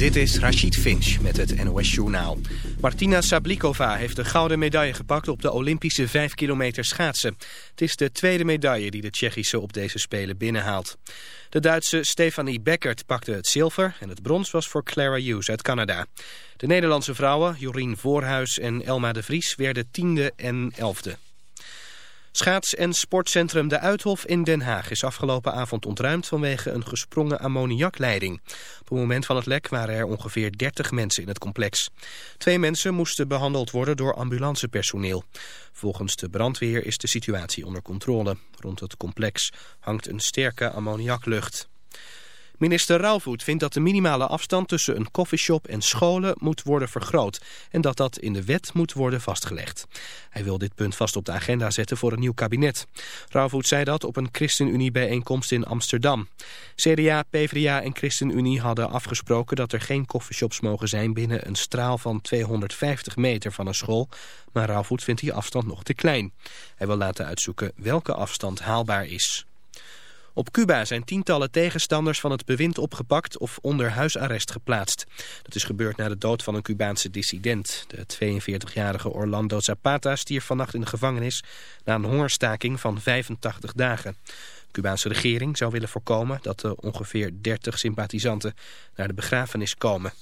Dit is Rachid Finch met het NOS Journaal. Martina Sablikova heeft de gouden medaille gepakt op de Olympische 5 kilometer schaatsen. Het is de tweede medaille die de Tsjechische op deze Spelen binnenhaalt. De Duitse Stefanie Beckert pakte het zilver en het brons was voor Clara Hughes uit Canada. De Nederlandse vrouwen Jorien Voorhuis en Elma de Vries werden tiende en elfde. Schaats- en sportcentrum De Uithof in Den Haag is afgelopen avond ontruimd vanwege een gesprongen ammoniakleiding. Op het moment van het lek waren er ongeveer 30 mensen in het complex. Twee mensen moesten behandeld worden door ambulancepersoneel. Volgens de brandweer is de situatie onder controle. Rond het complex hangt een sterke ammoniaklucht. Minister Rauwvoet vindt dat de minimale afstand tussen een koffieshop en scholen moet worden vergroot en dat dat in de wet moet worden vastgelegd. Hij wil dit punt vast op de agenda zetten voor een nieuw kabinet. Rauwvoet zei dat op een ChristenUnie-bijeenkomst in Amsterdam. CDA, PvdA en ChristenUnie hadden afgesproken dat er geen koffieshops mogen zijn binnen een straal van 250 meter van een school, maar Rauwvoet vindt die afstand nog te klein. Hij wil laten uitzoeken welke afstand haalbaar is. Op Cuba zijn tientallen tegenstanders van het bewind opgepakt of onder huisarrest geplaatst. Dat is gebeurd na de dood van een Cubaanse dissident. De 42-jarige Orlando Zapata stierf vannacht in de gevangenis na een hongerstaking van 85 dagen. De Cubaanse regering zou willen voorkomen dat de ongeveer 30 sympathisanten naar de begrafenis komen.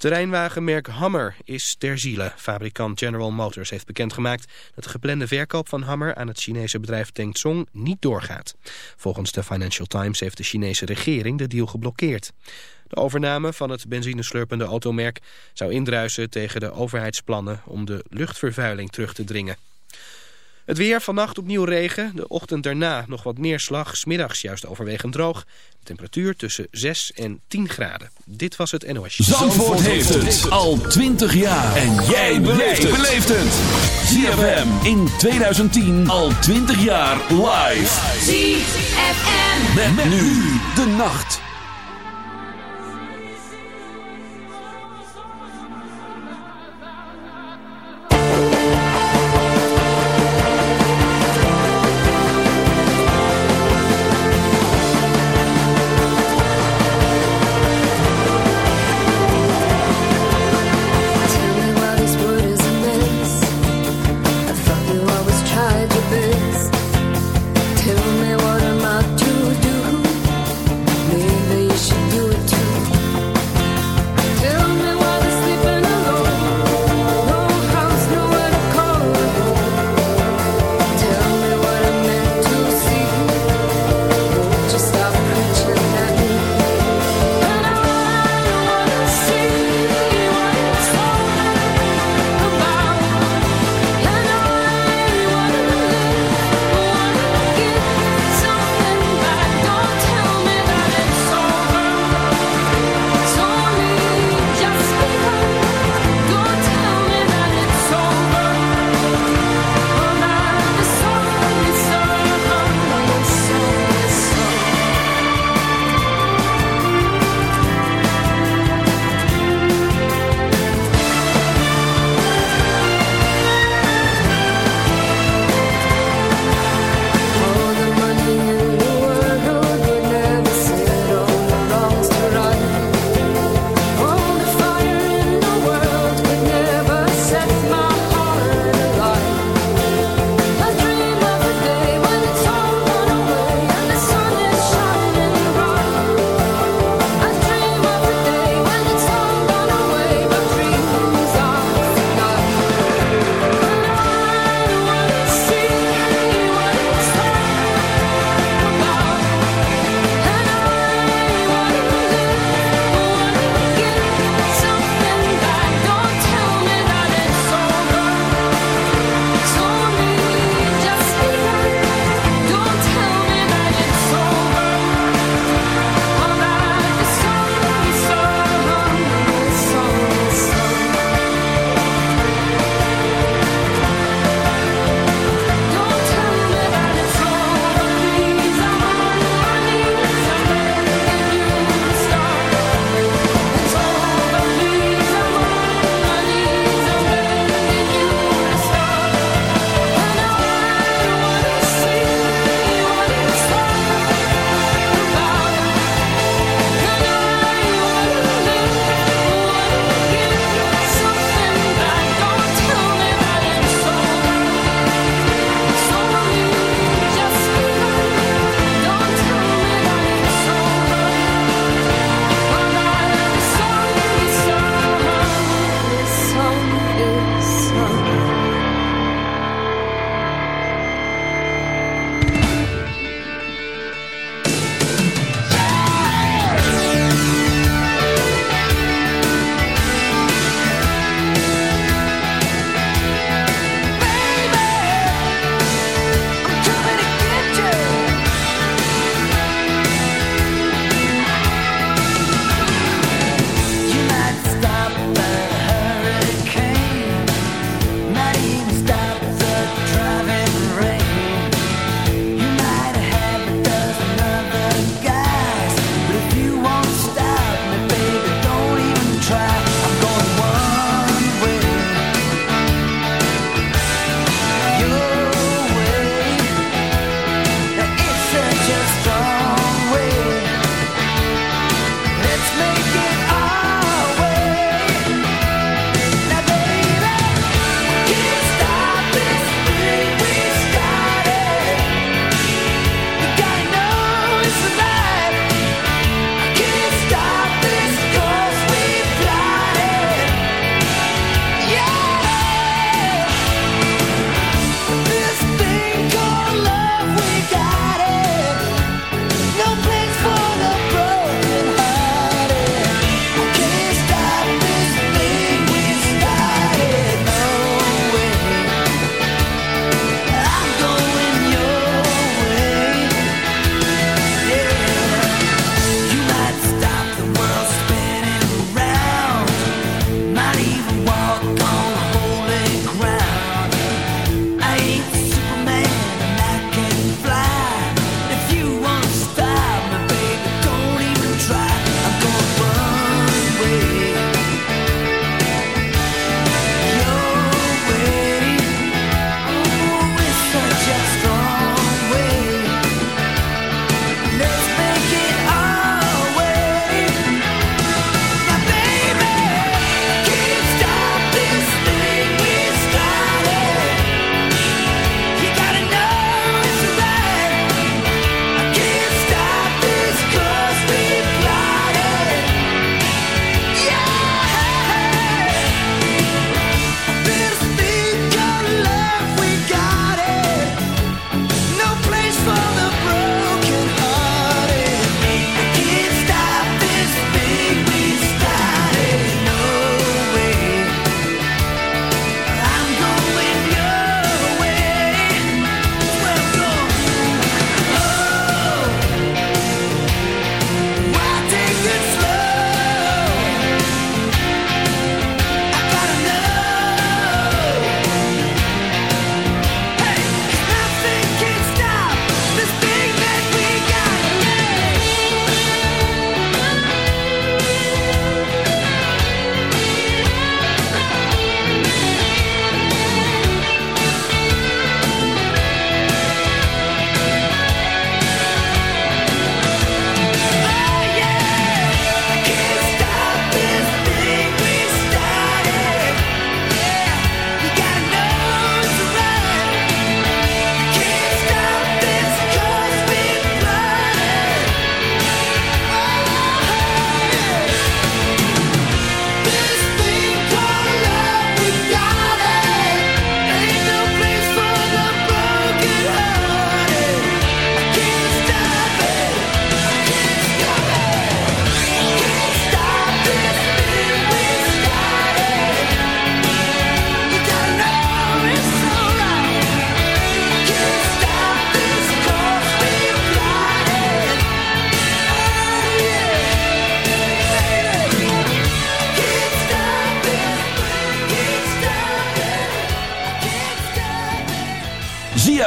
Terreinwagenmerk Hammer is ter ziele. Fabrikant General Motors heeft bekendgemaakt dat de geplande verkoop van Hammer aan het Chinese bedrijf Tengzong niet doorgaat. Volgens de Financial Times heeft de Chinese regering de deal geblokkeerd. De overname van het benzineslurpende automerk zou indruisen tegen de overheidsplannen om de luchtvervuiling terug te dringen. Het weer, vannacht opnieuw regen. De ochtend daarna nog wat neerslag. Smiddags juist overwegend droog. De temperatuur tussen 6 en 10 graden. Dit was het NOS. Zandvoort heeft het al 20 jaar. En jij beleeft het. ZFM in 2010 al 20 jaar live. ZFM. Met, met nu de nacht.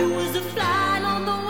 It was a fly on the wall.